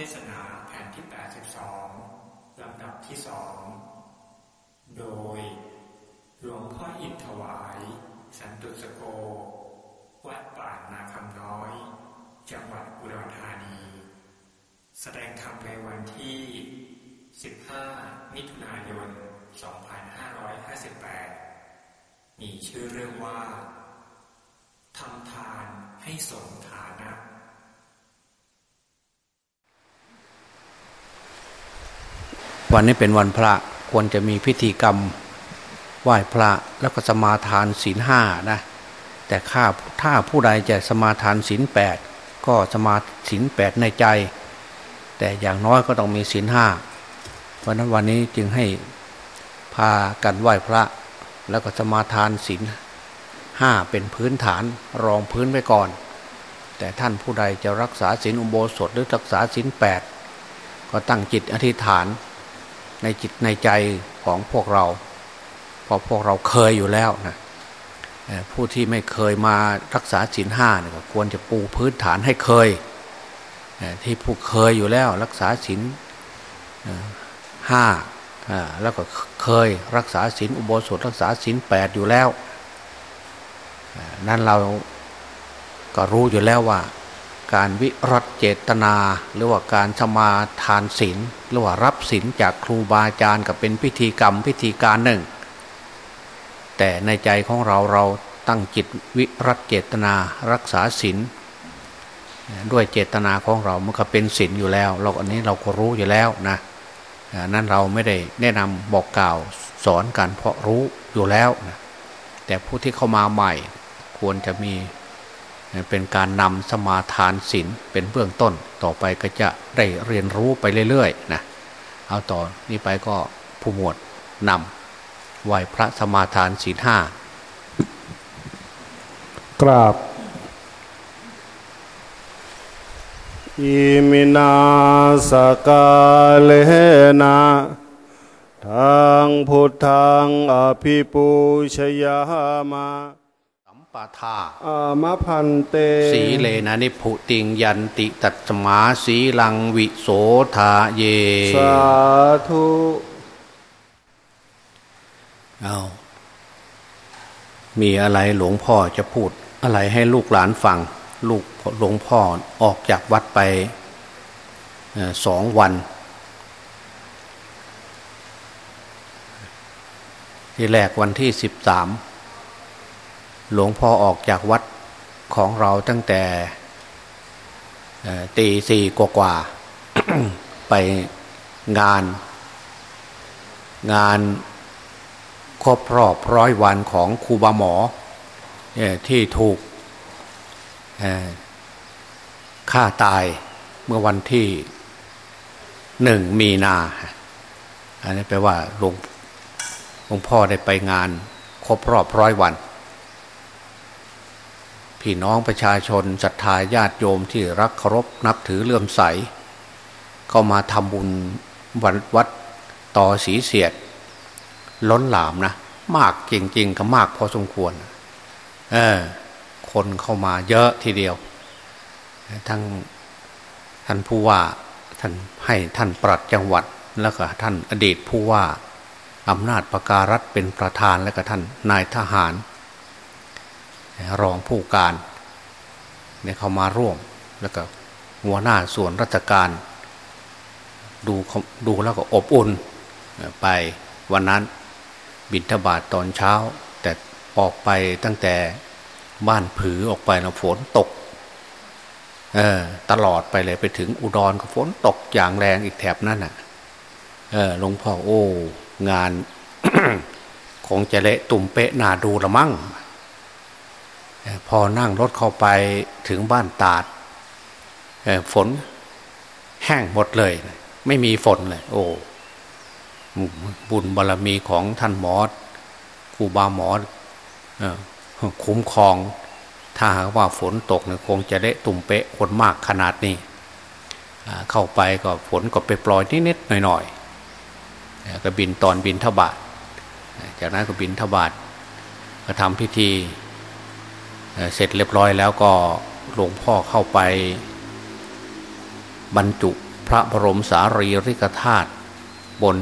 เทศนาแผ่นที่ 82 ลำดับที่สองโดย หลวงพ่ออินถวาย สันตุสโก วัดป่านาคำน้อย จังหวัดอุดรธานี แสดงธรรมในวันที่ 15 มิถุนายน 2558 มีชื่อเรื่องว่าทำทานให้สมฐานะ วันนี้เป็นวันพระควรจะมีพิธีกรรมไหว้พระแล้วก็สมาทานศีลห้านะแต่ข้าถ้าผู้ใดจะสมาทานศีลแปดก็สมาศีลแปดในใจ แต่อย่างน้อยก็ต้องมีศีลห้าเพราะนั้นวันนี้จึงให้พากันไหว้พระ แล้วก็สมาทานศีลห้าเป็นพื้นฐานรองพื้นไว้ก่อน แต่ท่านผู้ใดจะรักษาศีลอุโบสถหรือรักษาศีลแปดก็ตั้งจิตอธิษฐาน ในจิตในใจของพวกเราเพราะพวกเราเคยอยู่แล้วนะผู้ที่ไม่เคยมารักษาศีลห้าเนี่ยควรจะปูพื้นฐานให้เคย ที่ผู้เคยอยู่แล้วรักษาศีลห้าแล้วก็เคยรักษาศีลอุโบสถรักษาศีลแปดอยู่แล้ว นั้นเราก็รู้อยู่แล้วว่า การวิรัตเจตนา หรือว่าการสมาทานศีลหรือว่ารับศีลจากครูบาอาจารย์กับเป็นพิธีกรรมพิธีการหนึ่ง แต่ในใจของเราเราตั้งจิตวิรัตเจตนารักษาศีลด้วยเจตนาของเรามันก็เป็นศีลอยู่แล้ว เราอันนี้เราก็รู้อยู่แล้วนะนั้นเราไม่ได้แนะนำบอกกล่าวสอนกันเพราะรู้อยู่แล้วนะแต่ผู้ที่เข้ามาใหม่ควรจะมี เป็นการนำสมาทานศีลเป็นเบื้องต้น ต่อไปก็จะได้เรียนรู้ไปเรื่อยๆนะเอาต่อนนี้ไปก็ผู้หมวดนำไหวพระสมาทานศีลห้ากราบอิมินาสกาเลนะทางพุทธังอภิปูชยามาาทาอามะพันเต สีเลนะนิพุติงยันติตัตมาสีลังวิโสทาเย สาธุเอามีอะไรหลวงพ่อจะพูดอะไรให้ลูกหลานฟัง ลูกหลวงพ่อออกจากวัดไปสองวัน ที่แรกวันที่สิบสาม หลวงพ่อออกจากวัดของเราตั้งแต่ตีสี่กว่าไปงาน งานครบรอบร้อยวันของครูบาหมอที่ถูกฆ่าตายเมื่อวันที่หนึ่งมีนา อันนี้แปลว่าหลวงหลวงพ่อได้ไปงาน ครบรอบร้อยวัน พี่น้องประชาชนศรัทธาญาติโยมที่รักเคารพนับถือเลื่อมใส เข้ามาทำบุญวันวัดต่อสีเสียด ล้นหลามนะ มากจริงๆก็มากพอสมควร เออ คนเข้ามาเยอะทีเดียว ทั้งท่านผู้ว่าท่านให้ท่านปลัดจังหวัดแล้วก็ท่านอดีตผู้ว่าอำนาจประการัฐเป็นประธานแล้วก็ท่านนายทหาร รองผู้การเนี่ยเขามาร่วมแล้วก็หัวหน้าส่วนราชการ ดูดูแล้วก็อบอุ่นไปวันนั้นบินทบาทตอนเช้า แต่ออกไปตั้งแต่บ้านผือออกไปนะฝนตกเออตลอดไปเลยไปถึงอุดรก็ฝนตกอย่างแรงอีกแถบนั้นน่ะเออหลวงพ่อโอ้ งานคงจะเละตุ่มเปะนาดูละมั่ง พอนั่งรถเข้าไปถึงบ้านตาดฝนแห้งหมดเลย ไม่มีฝนเลย โอ้บุญบารรมีของท่านหมอครูบาหมอคุ้มครอง ถ้าหากว่าฝนตกเนี่ยคงจะได้ตุ่มเปะคนมากขนาดนี้เข้าไปก็ฝนก็ไปปล่อยนิดๆหน่อยๆก็บินตอนบินทบาทจากนั้นก็บินทบาทก็ทำพิธี เสร็จเรียบร้อยแล้วก็หลวงพ่อเข้าไป บรรจุพระบรมสารีริกธาตุบน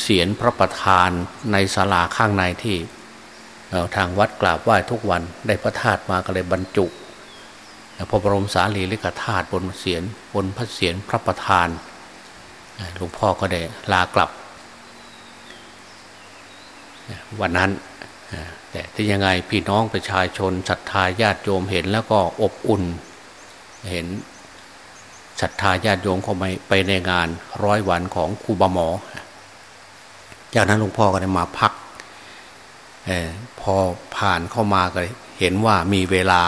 เสียนพระประธานในศาลาข้างในที่ทางวัดกราบไหว้ทุกวันได้พระธาตุมาก็เลยบรรจุพระบรมสารีริกธาตุบนเสียนบนพระเสียนพระประธานหลวงพ่อก็ได้ลากลับ วันนั้น แต่ยังไงพี่น้องประชาชนศรัทธาญาติโยมเห็นแล้วก็อบอุ่น เห็นศรัทธาญาติโยมเขาไปไปในงานร้อยวันของครูบาหมอ จากนั้นหลวงพ่อก็ได้มาพักอพอผ่านเข้ามาก็เห็นว่ามีเวลา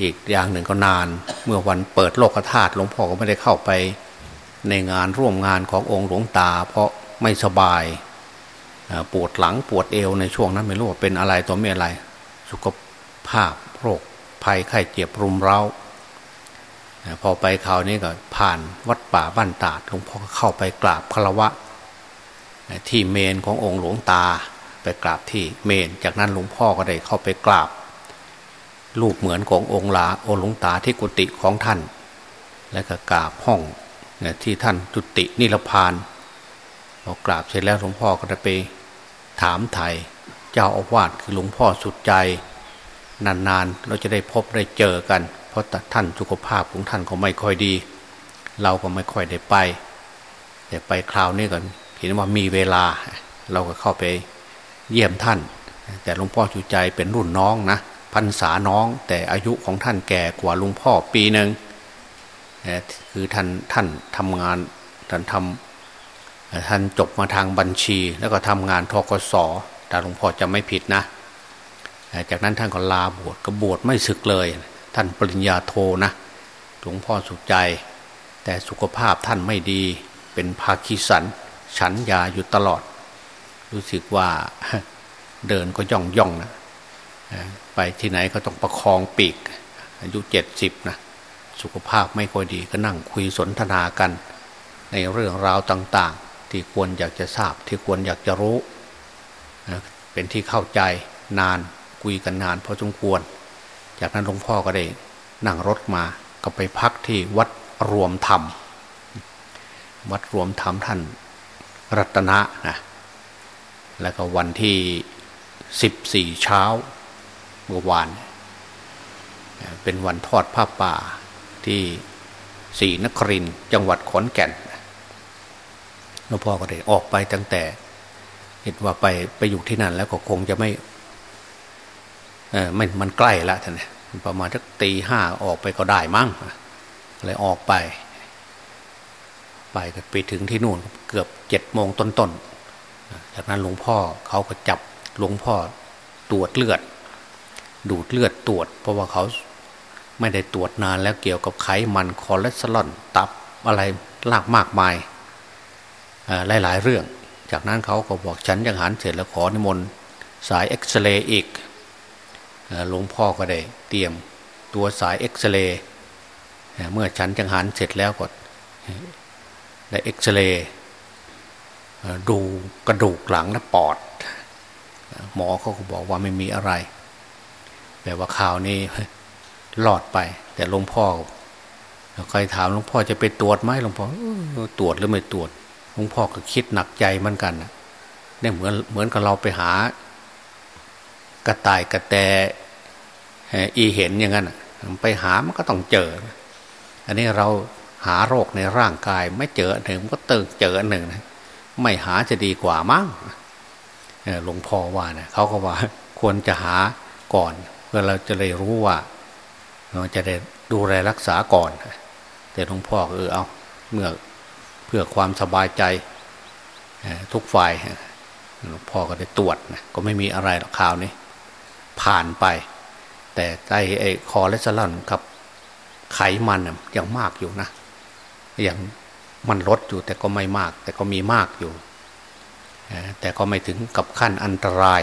อีกอย่างหนึ่งก็นาน เมื่อวันเปิดโลกธาตุหลวงพ่อก็ไม่ได้เข้าไปในงานร่วมงานขององค์หลวงตา เพราะไม่สบาย ปวดหลังปวดเอวในช่วงนั้นไม่รู้ว่าเป็นอะไรตัวไม่อะไร สุขภาพโรคภัยไข้เจ็บรุมเร้าพอไปคราวนี้ก็ผ่านวัดป่าบ้านตาดหลวงพ่อเข้าไปกราบคารวะ ที่เมนขององค์หลวงตาไปกราบที่เมน จากนั้นหลวงพ่อก็ได้เข้าไปกราบรูปเหมือนขององค์ลาองค์หลวงตาที่กุฏิของท่าน และก็กราบห้องที่ท่านจุตินิรพานพอกราบเสร็จแล้วหลวงพ่อก็จะไป ถามไทยเจ้าอาวาสคือหลวงพ่อสุดใจ นานๆ เราจะได้พบได้เจอกัน เพราะท่านสุขภาพของท่านก็ไม่ค่อยดี เราก็ไม่ค่อยได้ไป แต่ไปคราวนี้ก่อนเห็นว่ามีเวลา เราก็เข้าไปเยี่ยมท่าน แต่หลวงพ่อสุใจเป็นรุ่นน้องนะพรรษาน้องแต่อายุของท่านแก่กว่าหลวงพ่อปีหนึ่งคือท่านท่านทำงานท่านทำ ท่านจบมาทางบัญชี แล้วก็ทำงานทกศแต่หลวงพ่อจะไม่ผิดนะ จากนั้นท่านก็ลาบวชก็บวชไม่ศึกเลย ท่านปริญญาโทนะหลวงพ่อสุขใจ แต่สุขภาพท่านไม่ดีเป็นภาคีสัน ฉันยาอยู่ตลอด รู้สึกว่าเดินก็ย่องย่องนะไปที่ไหนก็ต้องประคองปีก อายุเจ็ดสิบนะสุขภาพไม่ค่อยดีก็นั่งคุยสนทนากัน ในเรื่องราวต่าง ๆ ที่ควรอยากจะทราบ ที่ควรอยากจะรู้ เป็นที่เข้าใจนานคุยกันนานพอสมควร จากนั้นหลวงพ่อก็ได้นั่งรถมาก็ไปพักที่วัดรวมธรรม วัดรวมธรรมท่านรัตนะนะแล้วก็วันที่สิบสี่เช้าเมื่อวาน เป็นวันทอดผ้าป่าที่สีนครินจังหวัดขอนแก่น ลวงพ่อก็ได้ออกไปตั้งแต่ เห็นว่าไปไปอยู่ที่นั่นแล้วก็คงจะไม่เออไม่มันใกล้ละท่านประมาณสักตีห้าออกไปก็ได้มั้งเลยออกไป ไปก็ไปถึงที่นู่นเกือบเจ็ดโมงต้นๆจากนั้นหลวงพ่อเขาก็จับหลวงพ่อตรวจเลือด ดูดเลือดตรวจ เพราะว่าเขาไม่ได้ตรวจนานแล้วเกี่ยวกับไขมันคอเลสเตอรอลตับอะไรลากมากมาย หลาย ๆ เรื่อง จากนั้นเขาก็บอกฉันยังหันเสร็จแล้วขอนิมนต์สายเอ็กซเรย์อีกหลวงพ่อก็ได้เตรียมตัวสายเอ็กซเรย์เมื่อฉันจังหันเสร็จแล้วก็ได้เอ็กซเรย์ดูกระดูกหลังและปอด หมอเขาก็บอกว่าไม่มีอะไร แต่ว่าข่าวนี้รอดไป แต่หลวงพ่อใครถามหลวงพ่อจะไปตรวจไหมหลวงพ่อตรวจหรือไม่ตรวจ หลวงพ่อก็คิดหนักใจเหมือนกันเนี่ยเหมือนเหมือนกับเราไปหา กระต่ายกระแตอีเห็นอย่างนั้นไปหามันก็ต้องเจอ อันนี้เราหาโรคในร่างกาย ไม่เจอหนึ่งก็เติมเจอหนึ่งนะไม่หาจะดีกว่ามั้งหลวงพ่อว่าเนะเขาก็ว่าควรจะหาก่อน เพื่อเราจะได้รู้ว่าเราจะได้ดูแลรักษาก่อน แต่หลวงพ่อเออเอาเมื่อ เพื่อความสบายใจทุกฝ่ายพ่อก็ได้ตรวจนะก็ไม่มีอะไรหรอกข่าวนี้ ผ่านไป แต่ไอไอคอเลสเตอรอลกับไขมันยังมากอยู่นะยังมันลดอยู่แต่ก็ไม่มาก แต่ก็มีมากอยู่ แต่ก็ไม่ถึงกับขั้นอันตราย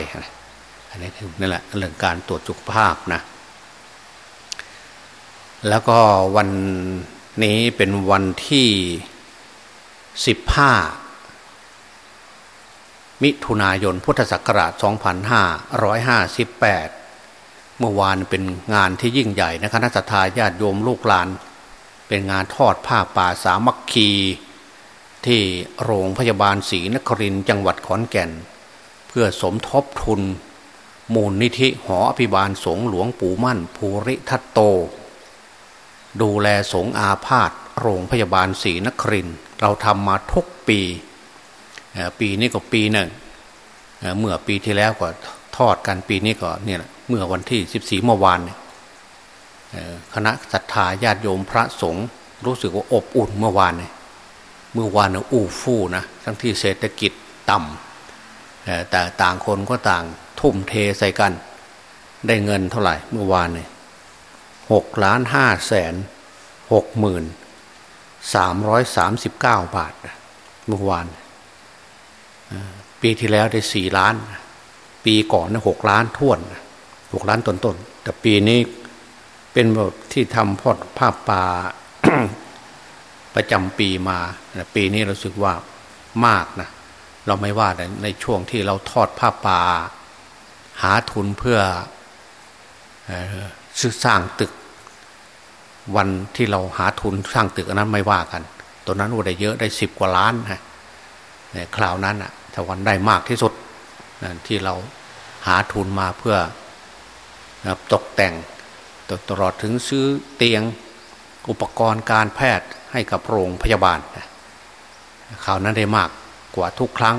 อันนี้คือนั่นแหละเรื่องการตรวจสุขภาพนะแล้วก็วันนี้เป็นวันที่ สิบห้ามิถุนายนพุทธศักราช 2558 เมื่อวานเป็นงานที่ยิ่งใหญ่นะคณะทาญาติโยมลูกหลาน เป็นงานทอดผ้าป่าสามัคคี ที่โรงพยาบาลศรีนครินจังหวัดขอนแก่น เพื่อสมทบทุน มูลนิธิหออภิบาลสงหลวงปู่มั่นภูริทัตโต ดูแลสงอาพาธโรงพยาบาลศรีนครินทร์ เราทำมาทุกปีปีนี้ก็ปีหนึ่งเมื่อปีที่แล้วก็ทอดกันปีนี้ก็เนี่ยเมื่อวันที่สิบสี่เมื่อวานคณะศรัทธาญาติโยมพระสงฆ์รู้สึกว่าอบอุ่นเมื่อวานเนี่ยเมื่อวานเนี่ยอู้ฟู่นะทั้งที่เศรษฐกิจต่ำแต่ต่างคนก็ต่างทุ่มเทใส่กัน ได้เงินเท่าไหร่เมื่อวานเนี่ยหกล้านห้าแสนหกหมื่น สามร้อยสามสิบเก้าบาทเมื่อวานปีที่แล้วได้สี่ล้าน ปีก่อนนะหกล้านท่วนหกล้านต้นๆแต่ปีนี้เป็นแบบที่ทำพอดภาพป่าประจำปีมา ปีนี้เราสึกว่ามากนะเราไม่ว่าในช่วงที่เราทอดผ้าป่า หาทุนเพื่อซื้อสร้างตึก วันที่เราหาทุนสร้างตึกอันนั้นไม่ว่ากันตัวนั้นว่าได้เยอะได้สิบกว่าล้านฮะคราวนั้นอะถ้าวันได้มากที่สุดที่เราหาทุนมาเพื่อตกแต่งตลอดถึงซื้อเตียงอุปกรณ์การแพทย์ให้กับโรงพยาบาลข่าวนั้นได้มากกว่าทุกครั้ง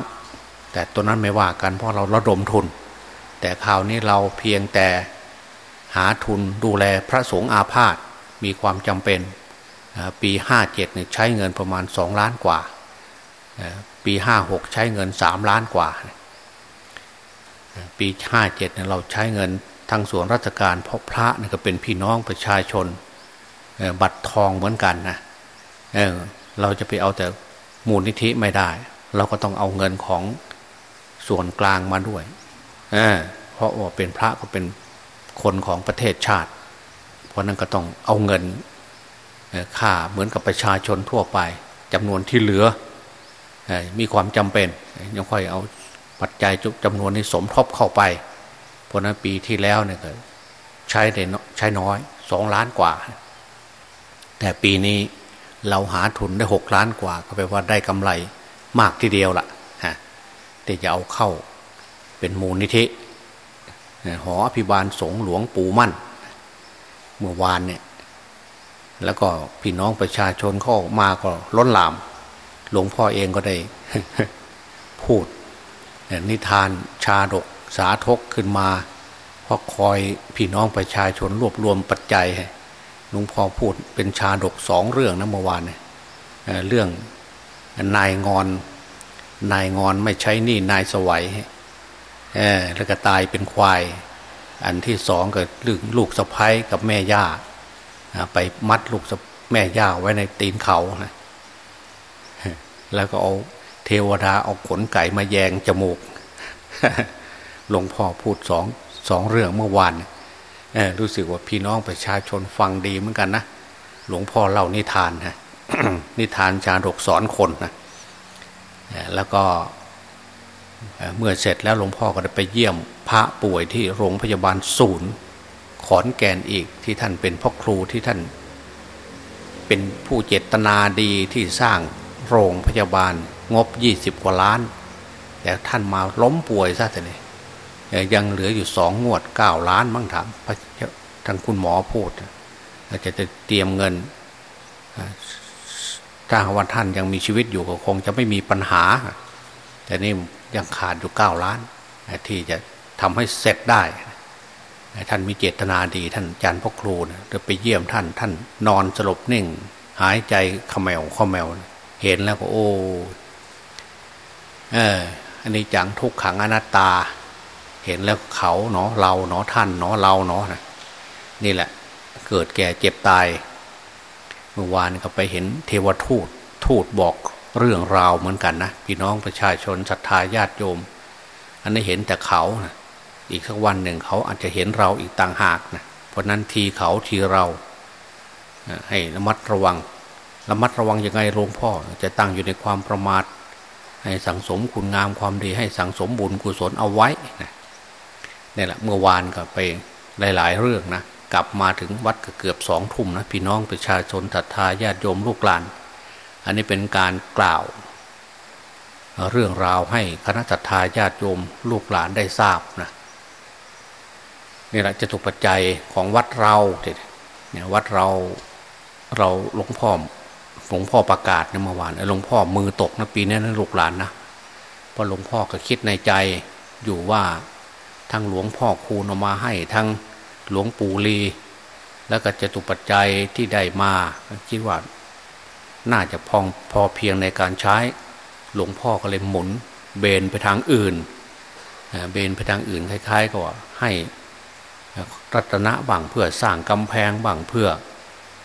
แต่ตัวนั้นไม่ว่ากันเพราะเราระดมทุน แต่ข่าวนี้เราเพียงแต่หาทุนดูแลพระสงฆ์อาพาธ มีความจำเป็นปีห้าเจ็ดใช้เงินประมาณสองล้านกว่า ปีห้าหกใช้เงินสามล้านกว่า ปีห้าเจ็ดเราใช้เงินทางส่วนราชการเพราะพระนี่ก็เป็นพี่น้องประชาชนบัตรทองเหมือนกันนะเเราจะไปเอาแต่มูลนิธิไม่ได้ เราก็ต้องเอาเงินของส่วนกลางมาด้วยเเพราะว่าเป็นพระก็เป็นคนของประเทศชาติ เพราะนั้นก็ต้องเอาเงินค่าเหมือนกับประชาชนทั่วไปจำนวนที่เหลือมีความจำเป็นยังค่อยเอาปัจจัยจำนวนนี้สมทบเข้าไป เพราะนั้นปีที่แล้วเนี่ยใช้ได้ใช้น้อยสองล้านกว่า แต่ปีนี้เราหาทุนได้หกล้านกว่า ก็แปลว่าได้กำไรมากทีเดียวละ่ะแต่จะเอาเข้าเป็นมูลนิธิหออภิบาลสงหลวงปู่มั่น เมื่อวานเนี่ย แล้วก็พี่น้องประชาชนเข้ามาก็ล้นหลาม หลวงพ่อเองก็ได้ พูดนิทานชาดกสาทกขึ้นมาพอคอยพี่น้องประชาชนรวบรวมปัจจัยหลวงพ่อพูดเป็นชาดกสองเรื่องนะเมื่อวานเนี่ยเรื่องนายงอน นายงอนไม่ใช้นี่นายสวัยแล้วก็ตายเป็นควาย อันที่สองก็เรื่องลูกสะพ้ยกับแม่ย่าไปมัดลูกแม่ย่าไว้ในตีนเขานะแล้วก็เอาเทวดาเอาขนไก่มาแยงจมูกหลวงพ่อพูดสองสองเรื่องเมื่อวานรู้สึกว่าพี่น้องประชาชนฟังดีเหมือนกันนะหลวงพ่อเล่านิทานนะนิทานจารกสอนคนนะแล้วก็ เมื่อเสร็จแล้วหลวงพ่อก็ได้ไปเยี่ยมพระป่วยที่โรงพยาบาลศูนย์ ขอนแก่นอีกที่ท่านเป็นพ่อครูที่ท่าน เป็นผู้เจตนาดีที่สร้างโรงพยาบาลงบยี่สิบกว่าล้าน แต่ท่านมาล้มป่วยซะแต่เนี่ยยังเหลืออยู่สองงวดเก้าล้านมั้งถามทางคุณหมอพูดจจะเตรียมเงินถ้าวันท่านยังมีชีวิตอยู่ก็คงจะไม่มีปัญหา แต่นี่ยังขาดอยู่เก้าล้าน ที่จะทำให้เสร็จได้ ท่านมีเจตนาดีท่านอาจารย์พ่อครูนะจะไปเยี่ยมท่าน ท่านนอนสลบนิ่ง หายใจขมแมวขมแมว เห็นแล้วก็โอ้เอออันนี้จังทุกขังอนัตตา เห็นแล้วเขาเนาะเราเนาะท่านเนาะเราเนาะนี่แหละ เกิดแก่เจ็บตาย เมื่อวานก็ไปเห็นเทวทูตทูตบอก เรื่องราวเหมือนกันนะพี่น้องประชาชนศรัทธาญาติโยม อันนี้เห็นแต่เขานะอีกสักวันหนึ่งเขาอาจจะเห็นเราอีกต่างหากนะเพราะนั้นทีเขาทีเราให้ระมัดระวังระมัดระวังยังไงหลวงพ่อ จะตั้งอยู่ในความประมาท ให้สังสมคุณงามความดีให้สังสมบุญกุศลเอาไว้นี่แหละเมื่อวานก็ไปหลาย ๆ เรื่องนะกลับมาถึงวัดกเกือบสองทุ่มนะพี่น้องประชาชนศรัทธาญาติโยมลูกหลาน อันนี้เป็นการกล่าว เรื่องราวให้คณะศรัทาญาติโยมลูกหลานได้ทราบนะนี่แหละจะถูกปัจจัยของวัดเราเนี่ยวัดเราเราหลวงพ่อหลวงพ่อประกาศในเมื่อวานหลวงพ่อมือตกนะปีนี้นะลูกหลานนะเพราะหลวงพ่อก็คิดในใจอยู่ว่าทั้งหลวงพ่อคูณเอามาให้ทั้งหลวงปู่ลี แล้วก็จะตุปัจจัยที่ได้มาคิดว่า น่าจะพองพอเพียงในการใช้ หลวงพ่อก็เลยหมุน เบนไปทางอื่น เบนไปทางอื่นคล้ายๆก็ว่าให้รัตนะบังเพื่อสร้างกำแพงบังเพื่อ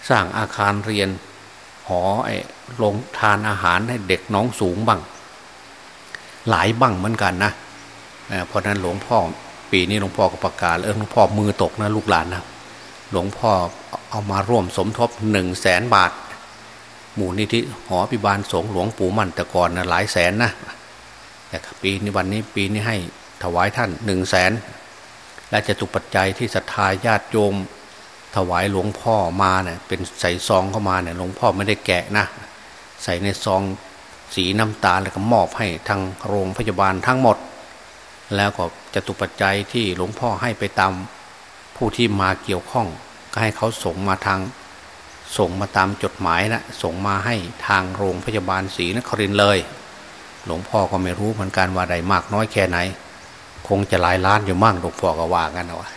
สร้างอาคารเรียน หอไอ้ลงทานอาหารให้เด็กน้องสูงบังหลายบังเหมือนกันนะเพราะนั้นหลวงพ่อปีนี้หลวงพ่อก็ประกาศเออหลวงพ่อมือตกนะลูกหลานนะหลวงพ่อเอามาร่วมสมทบหนึ่งแสนบาท หมู่นิธิหอพิบาลสงหลวงปู่มั่นแต่ก่อนนะหลายแสนนะแต่ปีนี้วันนี้ปีนี้ให้ถวายท่านหนึ่งแสนและจะตุปัจจัยที่ศรัทธาญาติโยม ถวายหลวงพ่อมาเนี่ยเป็นใส่ซองเข้ามาเนี่ยหลวงพ่อไม่ได้แกะนะใส่ในซองสีน้ำตาลแล้วก็มอบให้ทางโรงพยาบาลทั้งหมด แล้วก็จะตุปัจจัยที่หลวงพ่อให้ไปตามผู้ที่มาเกี่ยวข้อง ก็ให้เขาส่งมาทาง ส่งมาตามจดหมายนะส่งมาให้ทางโรงพยาบาลศรีนครินเลย หลวงพ่อก็ไม่รู้เหมือนกันว่าใดมากน้อยแค่ไหน คงจะหลายล้านอยู่มั่งหลวงพ่อก็ว่ากันนะวะ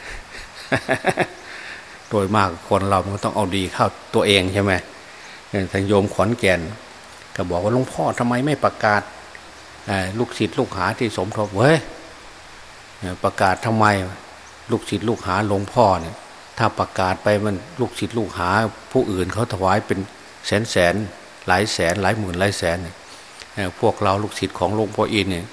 โดยมากคนเรามันต้องเอาดีเข้าตัวเองใช่ไหมทางโยมขอนแก่น ก็บอกว่าหลวงพ่อทำไมไม่ประกาศลูกศิษย์ลูกหาที่สมทบเว้ยประกาศทำไมลูกศิษย์ลูกหาหลวงพ่อเนี่ย ถ้าประกาศไปมันลูกศิษย์ลูกหา ผู้อื่นเขาถวายเป็นแสนแสนหลายแสนหลายหมื่นหลายแสนเนี่ยพวกเราลูกศิษย์ของหลวงพ่ออินเนี่ย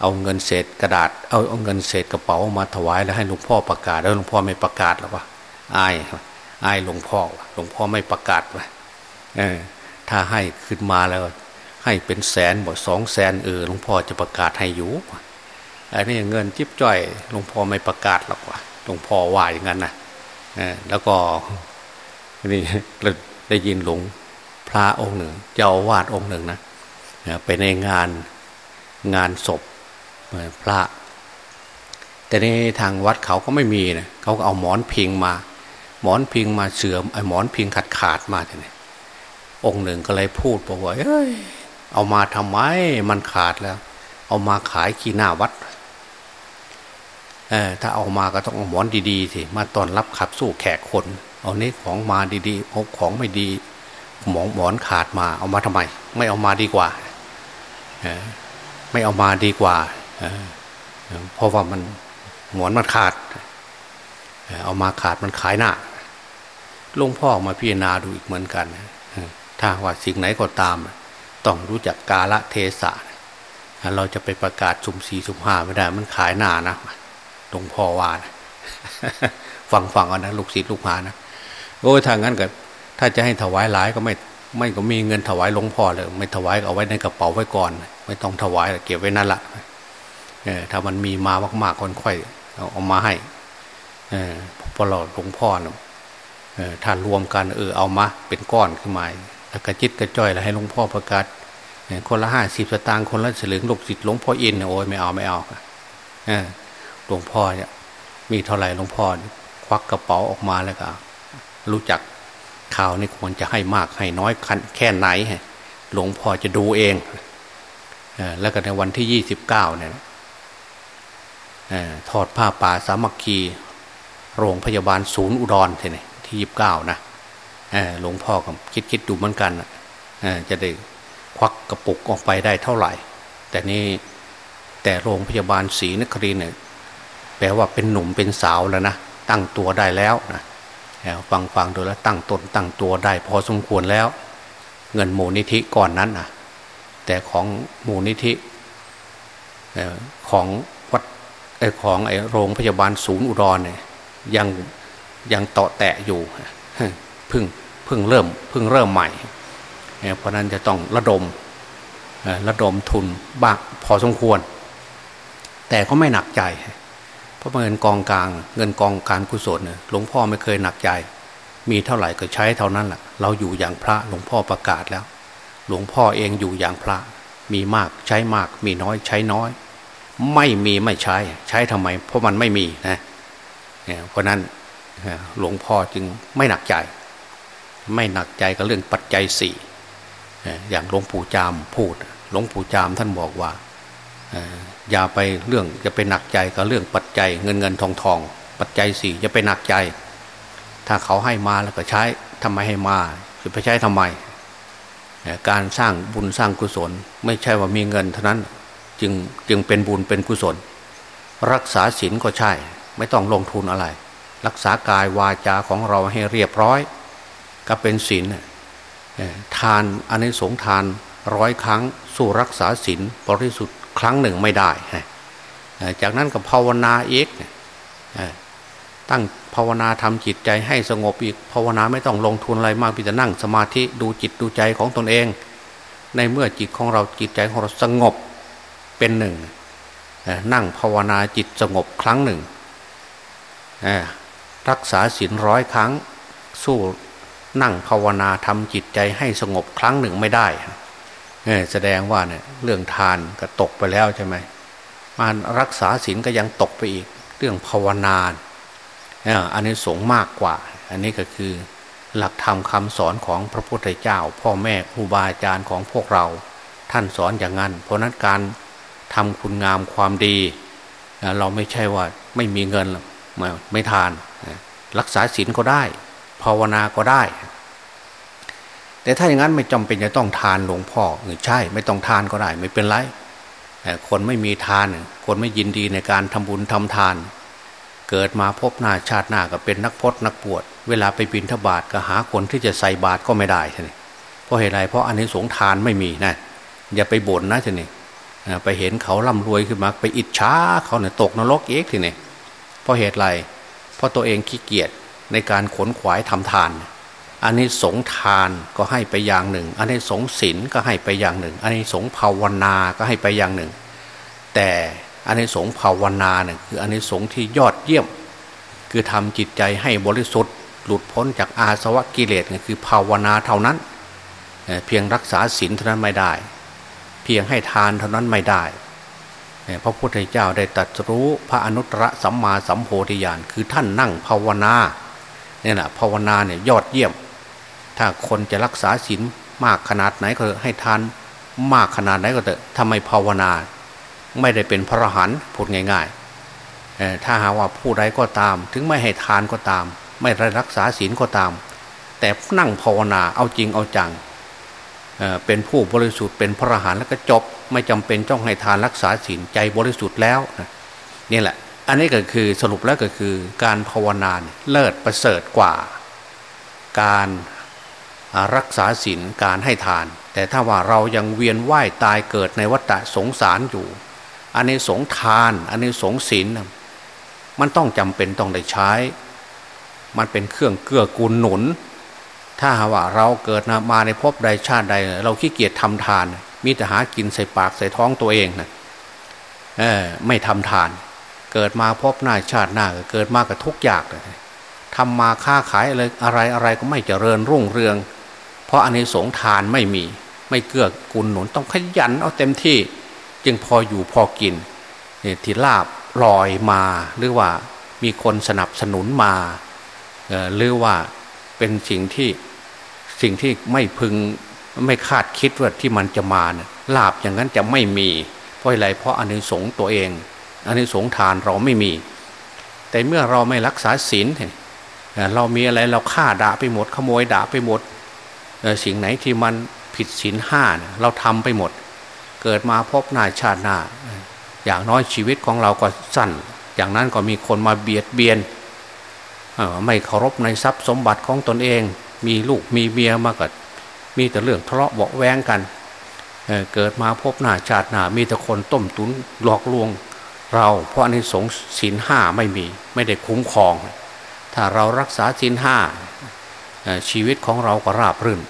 เอาเงินเศษกระดาษเอาเอาเงินเศษกระเป๋ามาถวายแล้วให้หลวงพ่อประกาศแล้วหลวงพ่อไม่ประกาศหรอวะอายอายหลวงพ่อหลวงพ่อไม่ประกาศวะเออถ้าให้ขึ้นมาแล้ว ให้เป็นแสนบ่สองแสนเออหลวงพ่อจะประกาศให้อยู่อันนี้เงินจิ๊บจ้อยหลวงพ่อไม่ประกาศหรอกวะหลวงพ่อว่าอย่างนั้นนะ แล้วก็นี่ได้ยินหลวงพระองค์หนึ่ง เจ้าวาดองค์หนึ่งนะไปในงานงานศพพระ แต่ในทางวัดเขาก็ไม่มีนะเขาก็เอาหมอนพิงมา หมอนพิงมาเสื่อมไอ้หมอนพิงขาดขาดมาทีนี้องค์หนึ่งก็เลยพูดบอกว่าเอ้ยเอามาทำไมมันขาดแล้ว เอามาขายขี้หน้าวัด ถ้าเอามาก็ต้องหมอนดีๆสิมาตอนรับขับสู้แขกคน เอานี้ของมาดีๆเอาของไม่ดี หมอนหมอนขาดมาเอามาทำไม ไม่เอามาดีกว่าไม่เอามาดีกว่าเออเพราะว่ามันหมอนมันขาด เอามาขาดมันขายหน้าลวงพ่อมาพิจารณาดูอีกเหมือนกันถ้าว่าสิ่งไหนก็ตาม ต้องรู้จักกาละเทศะเราจะไปประกาศสุ่มสี่สุ่มห้าไม่ได้มันขายหน้านะ หลวงพ่อว่านะฟังฟังเอานะลูกศิษย์ลูกหานะโอ้ยทางนั้นก็ถ้าจะให้ถวายหลายก็ไม่ไม่ก็มีเงินถวายหลวงพ่อเลยไม่ถวายเอาไว้ในกระเป๋าไว้ก่อน ไม่ต้องถวายเก็บไว้นั่นแหละถ้ามันมีมามากๆคนค่อยเอามาให้พอเราหลวงพ่อนะถ้ารวมกันเออเอามาเป็นก้อนขึ้นมาแล้วกระจิตกระจ้อยแล้วให้หลวงพ่อประกาศคนละห้าสิบสตางค์คนละเสลึงลูกศิษย์หลวงพ่ออินโอ้ยไม่เอาไม่เอา หลวงพ่อเนี่ย มีเท่าไหร่หลวงพ่อควักกระเป๋าออกมาแล้วก็ รู้จักข่าวนี่ควรจะให้มากให้น้อยแค่ไหนหลวงพ่อจะดูเองแล้วก็ในวันที่ยี่สิบเก้าเนี่ยทอดผ้าป่าสามัคคี โรงพยาบาลศูนย์อุดรทีนี่ที่ยีิบเก้านะหลวงพ่อก็คิดคิดดูเหมือนกันจะได้ควักกระปุกออกไปได้เท่าไหร่ แต่นี่แต่โรงพยาบาลศรีนครินเนี่ย แปลว่าเป็นหนุ่มเป็นสาวแล้วนะตั้งตัวได้แล้วนะฟังฟังดูแล้วตั้งตนตั้งตัวได้ พอสมควรแล้ว เงินมูลนิธิก่อนนั้นนะแต่ของมูลนิธิของวัดของไอโรงพยาบาลศูนย์อุดรเนี่ยยังยังตาะแตะอยู่เพิ่งเพิ่งเริ่มเพิ่งเริ่มใหม่ เพราะนั้นจะต้องระดมระดมทุนบ้างพอสมควร แต่ก็ไม่หนักใจ ราะเงินกองกลาง เงินกองการกุศลเนี่ยหลวงพ่อไม่เคยหนักใจ มีเท่าไหร่ก็ใช้เท่านั้นแหละเราอยู่อย่างพระหลวงพ่อประกาศแล้ว หลวงพ่อเองอยู่อย่างพระ มีมากใช้มาก มีน้อยใช้น้อย ไม่มีไม่ใช้ ใช้ทำไม เพราะมันไม่มีนะเพราะนั้นหลวงพ่อจึงไม่หนักใจ ไม่หนักใจกับเรื่องปัจจัยสี่อย่างหลวงปู่จามพูด หลวงปู่จามท่านบอกว่า อย่าไปเรื่องจะไปหนักใจกับเรื่องปัจจัยเงินเงินทองทอง ปัจจัยสี่จะไปหนักใจ ถ้าเขาให้มาแล้วก็ใช้ทำไมให้มาจะไปใช้ทำไม การสร้างบุญสร้างกุศล ไม่ใช่ว่ามีเงินเท่านั้นจึงจึงเป็นบุญเป็นกุศล รักษาศีลก็ใช่ ไม่ต้องลงทุนอะไร รักษากายวาจาของเราให้เรียบร้อย ก็เป็นศีลทานอันนี้สงทานร้อยครั้ง สู้รักษาศีลบริสุทธิ์ ครั้งหนึ่งไม่ได้ จากนั้นก็ภาวนาอีกตั้งภาวนาทำจิตใจให้สงบอีกภาวนาไม่ต้องลงทุนอะไรมากพี่จะนั่งสมาธิดูจิตดูใจของตนเอง ในเมื่อจิตของเราจิตใจของเราสงบเป็นหนึ่งนั่งภาวนาจิตสงบครั้งหนึ่งรักษาศีลร้อยครั้ง สู้นั่งภาวนาทำจิตใจให้สงบครั้งหนึ่งไม่ได้ แสดงว่าเนี่ยเรื่องทานก็ตกไปแล้วใช่ไหมมารักษาศีลก็ยังตกไปอีก เรื่องภาวนาอันนี้สงมากกว่า อันนี้ก็คือหลักธรรมคาสอนของพระพุทธเจ้า พ่อแม่ครูบาอาจารย์ของพวกเรา ท่านสอนอย่างนั้น เพราะนั้นการทำคุณงามความดี เราไม่ใช่ว่าไม่มีเงินไม่ไม่ทาน รักษาศีลก็ได้ ภาวนาก็ได้ แต่ถ้าอย่างนั้นไม่จำเป็นจะต้องทานหลวงพ่อเออใช่ ไม่ต้องทานก็ได้ ไม่เป็นไรคนไม่มีทาน คนไม่ยินดีในการทำบุญทำทาน เกิดมาพบหน้าชาติหน้าก็เป็นนักพจนักปวด เวลาไปบินทบาทก็หาคนที่จะใส่บาตรก็ไม่ได้ใช่ไหมเพราะเหตุไรเพราะอันนี้สงทานไม่มีนะอย่าไปบ่นนะใช่ไหมไปเห็นเขาร่ำรวยขึ้นมาไปอิจฉาเขาเนี่ยตกนรกเอกทีนี่เพราะเหตุไรเพราะตัวเองขี้เกียจในการขนขวายทำทาน อันนี้สงทานก็ให้ไปอย่างหนึ่ง อันนี้สงศีลก็ให้ไปอย่างหนึ่ง อันนี้สงภาวนาก็ให้ไปอย่างหนึ่ง แต่อันนี้สงภาวนาเนี่ยคืออันนี้สงที่ยอดเยี่ยม คือทำจิตใจให้บริสุทธิ์ หลุดพ้นจากอาสวะกิเลสเนี่ยคือภาวนาเท่านั้น เพียงรักษาศีลเท่านั้นไม่ได้ เพียงให้ทานเท่านั้นไม่ได้พระพุทธเจ้าได้ตรัสรู้พระอนุตตรสัมมาสัมโพธิญาณคือท่านนั่งภาวนาเนี่ยนะภาวนาเนี่ยยอดเยี่ยม ถ้าคนจะรักษาศีลมากขนาดไหนก็ให้ทานมากขนาดไหนก็เถอะทำไมภาวนา ไม่ได้เป็นพระหันพูดง่ายๆถ้าหาว่าผู้ใดก็ตาม ถึงไม่ให้ทานก็ตาม ไม่ได้รักษาศีลก็ตาม แต่นั่งภาวนาเอาจริงเอาจังเป็นผู้บริสุทธิ์เป็นพระหันแล้วก็จบ ไม่จำเป็นต้องให้ทานรักษาศีลใจบริสุทธิ์แล้วนี่แหละ อันนี้ก็คือสรุปแล้วก็คือการภาวนาเลิศประเสริฐกว่า การ รักษาศีลการให้ทาน แต่ถ้าว่าเรายังเวียนว่ายตายเกิดในวัฏสงสารอยู่อันนี้สงทานอันนี้สงศีลมันต้องจำเป็นต้องได้ใช้ มันเป็นเครื่องเกื้อกูลหนุน ถ้าว่าเราเกิดมาในภพใดชาติใด เราขี้เกียจทำทาน มีแต่หากินใส่ปากใส่ท้องตัวเองนะเออไม่ทำทาน เกิดมาพบหน้าชาติหน้าเกิดมากับทุกอย่างทำมาค้าขายอะไรอะไรอะไรก็ไม่เจริญรุ่งเรือง เพราะอันนี้สงทานไม่มี ไม่เกื้อกูลหนุนต้องขยันเอาเต็มที่ จึงพออยู่พอกินที่ลาบลอยมาหรือว่ามีคนสนับสนุนมาหรือว่าเป็นสิ่งที่สิ่งที่ไม่พึงไม่คาดคิดว่าที่มันจะมาเนี่ยลาบอย่างนั้นจะไม่มีเพราะอะไรเพราะอันนี้สงตัวเองอันนี้สงทานเราไม่มี แต่เมื่อเราไม่รักษาศีลเรามีอะไรเราฆ่าด่าไปหมดขโมยด่าไปหมด สิ่งไหนที่มันผิดศีลห้าเราทำไปหมด เกิดมาพบหน้าชาติหน้า อย่างน้อยชีวิตของเราก็สั้น อย่างนั้นก็มีคนมาเบียดเบียนไม่เคารพในทรัพย์สมบัติของตนเอง มีลูกมีเมียมากิดมีแต่เรื่องทะเลาะเบาแวงกันเเกิดมาพบหน้าชาติหน้ามีแต่คนต้มตุนหลอกลวงเรา เพราะอันนี้สงศีลห้าไม่มีไม่ได้คุ้มครอง ถ้าเรารักษาศีลห้าชีวิตของเราก็ราบรื่น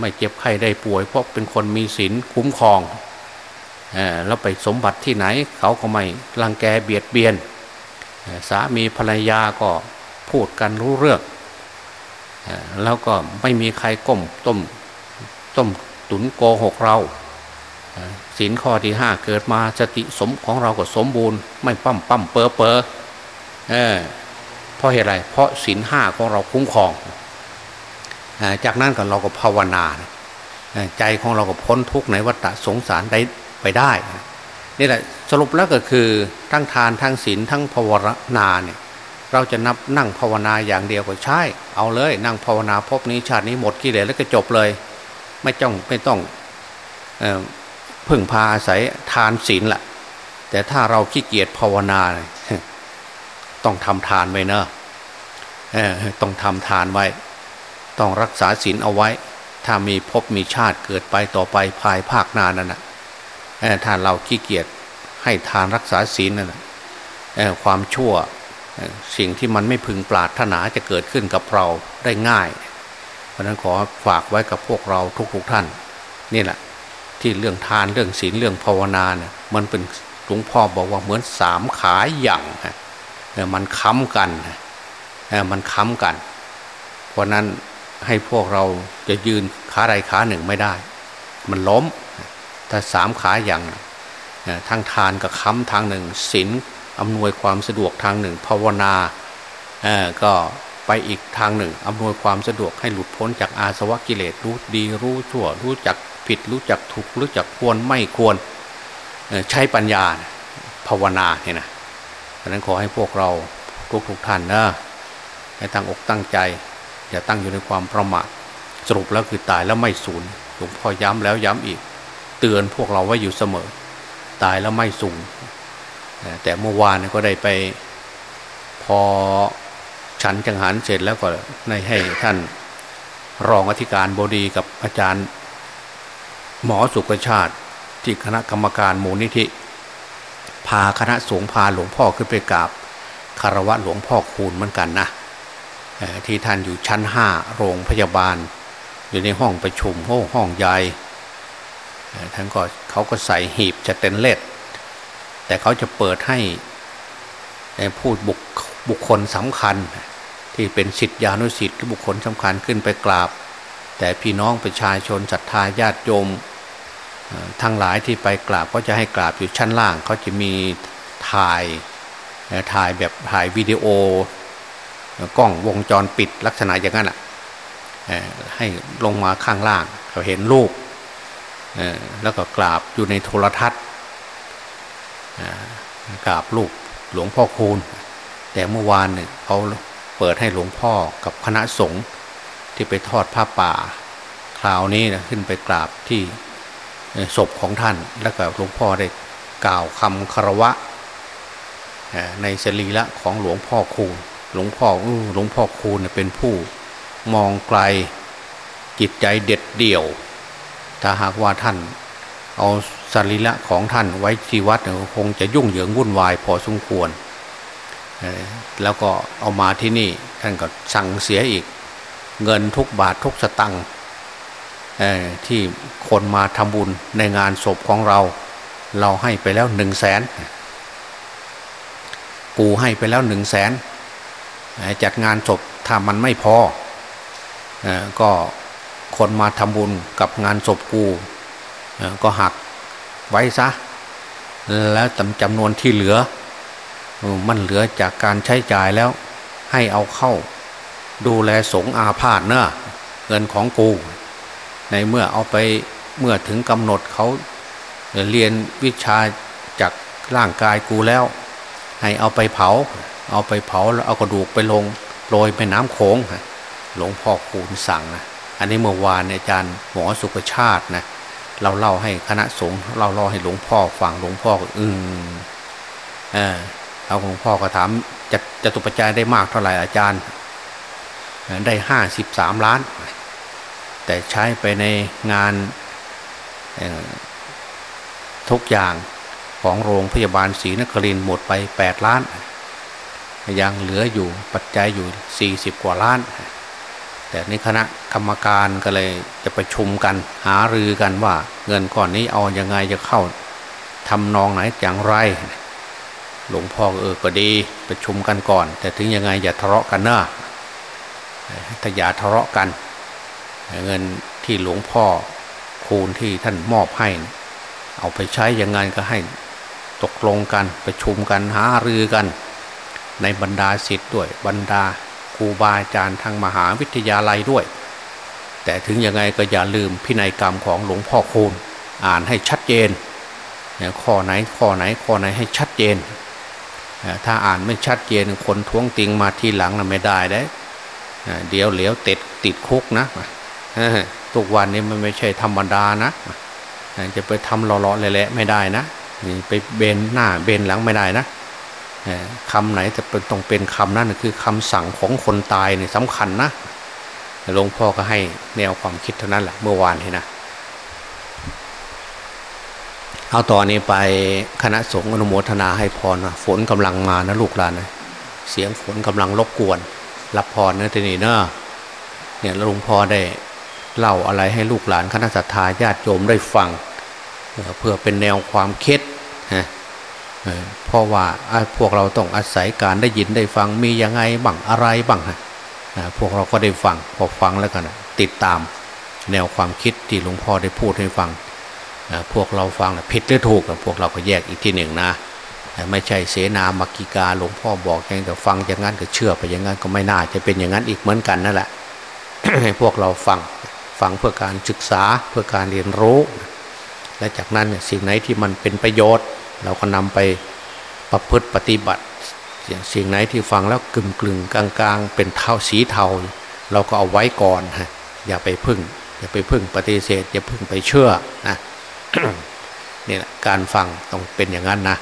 ไม่เจ็บไข้ได้ป่วย เพราะเป็นคนมีศีลคุ้มครองแล้วไปสมบัติที่ไหน เขาก็ไม่รังแกเบียดเบียน สามีภรรยาก็พูดกันรู้เรื่องแล้วก็ไม่มีใครก้มต้มต้มตุนโกหกเราศีลข้อที่ห้าเกิดมาสติสมของเราก็สมบูรณ์ ไม่ปั้มปั้มเปอเปอเออเพราะเหตุไรเพราะศีลห้าของเราคุ้มครอง จากนั้นก็เราก็ภาวนาใจของเราก็พ้นทุกข์ในวัฏสงสารได้ไปได้นี่แหละสรุปแล้วก็คือทั้งทานทั้งศีลทั้งภาวนาเนี่ยเราจะนับนั่งภาวนาอย่างเดียวก็ใช่ เอาเลยนั่งภาวนาพบนี้ชาตินี้หมดกิเลสแล้วก็จบเลย ไม่ต้องไม่ต้องพึ่งพาอาศัยทานศีลแหละแต่ถ้าเราขี้เกียจภาวนา ต้องทำทานไว้เนอะต้องทำทานไว้ ต้องรักษาศีลเอาไว้ ถ้ามีพบมีชาติเกิดไปต่อไปภายภาคนานั่นนะถ้าเราขี้เกียจให้ทานรักษาศีลนั่นนะความชั่วสิ่งที่มันไม่พึงปรารถนาจะเกิดขึ้นกับเราได้ง่าย เพราะนั้นขอฝากไว้กับพวกเราทุกๆท่าน นี่แหละ ที่เรื่องทานเรื่องศีลเรื่องภาวนาเนี่ยมันเป็นหลวงพ่อบอกว่าเหมือนสามขาอย่างมันค้ำกันมันค้ำกัน เพราะนั้น ให้พวกเราจะยืนขาใดขาหนึ่งไม่ได้ มันล้ม ถ้าสามขาอย่างทางทานกับค้ำทางหนึ่งศีลอำนวยความสะดวกทางหนึ่ง ภาวนาก็ไปอีกทางหนึ่งอำนวยความสะดวกให้หลุดพ้นจากอาสวะกิเลสรู้ดีรู้ชั่ว รู้จักผิด รู้จักถูกรู้จักควรไม่ควรใช้ปัญญาภาวนาเนี่ยนะดังนั้นขอให้พวกเราทุกทุกท่านนะให้ตั้งอกตั้งใจ อย่าตั้งอยู่ในความประมาทสรุปแล้วคือตายแล้วไม่สูญหลวงพ่อย้ำแล้วย้ำอีก เตือนพวกเราไว้อยู่เสมอ ตายแล้วไม่สูญแต่เมื่อวานก็ได้ไป พอฉันจังหันเสร็จแล้วก็ในให้ท่านรองอธิการบดีกับอาจารย์ หมอสุขชาติที่คณะกรรมการมูลนิธิ พาคณะสงฆ์พาหลวงพ่อขึ้นไปกราบคารวะหลวงพ่อคูณเหมือนกันนะ ที่ท่านอยู่ชั้นห้าโรงพยาบาล อยู่ในห้องประชุมห้องห้องใหญ่ท่านก็เขาก็ใส่หีบจะเต็นเล็ดแต่เขาจะเปิดให้พูดบุคบุคคลสำคัญ ที่เป็นสิทธิานุสิทธิ์บุคคลสำคัญขึ้นไปกราบ แต่พี่น้องประชาชนศรัทธาญาติโยมทั้งหลายที่ไปกราบก็จะให้กราบอยู่ชั้นล่าง เขาจะมีถ่ายถ่ายแบบถ่ายวิดีโอ กล้องวงจรปิดลักษณะอย่างนั้นอะให้ลงมาข้างล่างเขาเห็นรูปแล้วก็กราบอยู่ในโทรทัศน์กราบลูกหลวงพ่อคูณ แต่เมื่อวานเนี่ยเขาเปิดให้หลวงพ่อกับคณะสงฆ์ที่ไปทอดผ้าป่า คราวนี้นะขึ้นไปกราบที่ศพของท่าน แล้วก็หลวงพ่อได้กล่าวคำคารวะในสรีระของหลวงพ่อคูณ หลวงพ่อหลวงพ่อคูณเป็นผู้มองไกลจิตใจเด็ดเดี่ยว ถ้าหากว่าท่าน เอาสรีระของท่านไว้ที่วัดคงจะยุ่งเหยิงวุ่นวายพอสมควร แล้วก็เอามาที่นี่ท่านก็สั่งเสียอีก เงินทุกบาททุกสตังค์ที่คนมาทำบุญในงานศพของเรา เราให้ไปแล้วหนึ่งแสนกูให้ไปแล้วหนึ่งแสน จัดงานศพถ้ามันไม่พอก็คนมาทำบุญกับงานศพกูก็หักไว้ซะ แล้วจำนวนที่เหลือ มันเหลือจากการใช้จ่ายแล้ว ให้เอาเข้า ดูแลสงอาพาธเนอะเงินของกู ในเมื่อเอาไปเมื่อถึงกำหนดเขาเรียนวิชาจากร่างกายกูแล้ว ให้เอาไปเผา เอาไปเผาแล้วเอากระดูกไปลงโรยไปน้ำโขงหลวงพ่อคูณสั่งนะอันนี้เมื่อวานอาจารย์หมอสุขชาตินะเราเล่าให้คณะสงฆ์เราเล่าให้หลวงพ่อฟังหลวงพ่อก็อืมเออเอาหลวงพ่อก็ถามจะจะตุปัจจัยได้มากเท่าไหร่อาจารย์ ได้ห้าสิบสามล้าน แต่ใช้ไปในงานทุกอย่างของโรงพยาบาลศรีนครินหมดไปแปดล้าน ยังเหลืออยู่ปัจจัยอยู่สี่สิบกว่าล้าน แต่ในคณะกรรมการก็เลยจะประชุมกันหารือกันว่า เงินก้อนนี้เอาอยัางไงจะเข้าทำนองไหนอย่างไร หลวงพ่อเออก็ดีประชุมกันก่อน แต่ถึงยังไงอย่าทะเลาะกันนะถ้าอย่าทะเลาะกัน เงินที่หลวงพ่อคูณที่ท่านมอบให้ เอาไปใช้ยังไงก็ให้ตกลงกันประชุมกันหารือกัน ในบรรดาศิษย์ด้วยบรรดาครูบาอาจารย์ทางมหาวิทยาลัยด้วย แต่ถึงยังไงก็อย่าลืมพินัยกรรมของหลวงพ่อคูณอ่านให้ชัดเจนข้อไหนข้อไหนข้อไหนให้ชัดเจน ถ้าอ่านไม่ชัดเจนคนท้วงติงมาทีหลังนะไม่ได้ได้เดี๋ยวเหลียวติดติดคุกนะทุกวันนี้มันไม่ใช่ธรรมดานะจะไปทำหล่อๆเละๆไม่ได้นะไปเบนหน้าเบนหลังไม่ได้นะ คำไหนจะเป็นต้องเป็นคำนั้นคือคำสั่งของคนตายเนี่ยสำคัญนะหลวงพ่อก็ให้แนวความคิดเท่านั้นแหละเมื่อวานนี้นะเอาตอนนี้ไปคณะสงฆ์อนุโมทนาให้พรนะฝนกำลังมานะลูกหลานนะเสียงฝนกำลังรบกวน รับพรนะทีนี้เนอะเนี่ยหลวงพ่อได้เล่าอะไรให้ลูกหลานคณะสัตยาญาติโยมได้ฟัง เพื่อเป็นแนวความคิดนะ เพราะว่าพวกเราต้องอาศัยการได้ยินได้ฟังมียังไงบ้างอะไรบ้างฮะพวกเราก็ได้ฟังพอฟังแล้วกันติดตามแนวความคิดที่หลวงพ่อได้พูดให้ฟัง พวกเราฟังผิดหรือถูกพวกเราก็แยกอีกที่หนึ่งนะไม่ใช่เสนามักกิกาหลวงพ่อบอกอย่างแต่ฟังอย่างนั้นก็เชื่อไปอย่างนั้นก็ไม่น่าจะเป็นอย่างนั้นอีกเหมือนกันนั่นแหละให้พวกเราฟังฟังเพื่อการศึกษาเพื่อการเรียนรู้ และจากนั้นสิ่งไหนที่มันเป็นประโยชน์ เราก็นำไปประพฤติปฏิบัติสิ่งไหนที่ฟังแล้วกึมกลึงกลางๆ เป็นเท่าสีเทา เราก็เอาไว้ก่อนฮะอย่าไปพึ่ง อย่าไปพึ่งปฏิเสธ อย่าพึ่งไปเชื่อนะนี่แหละการฟังต้องเป็นอย่างนั้นนะ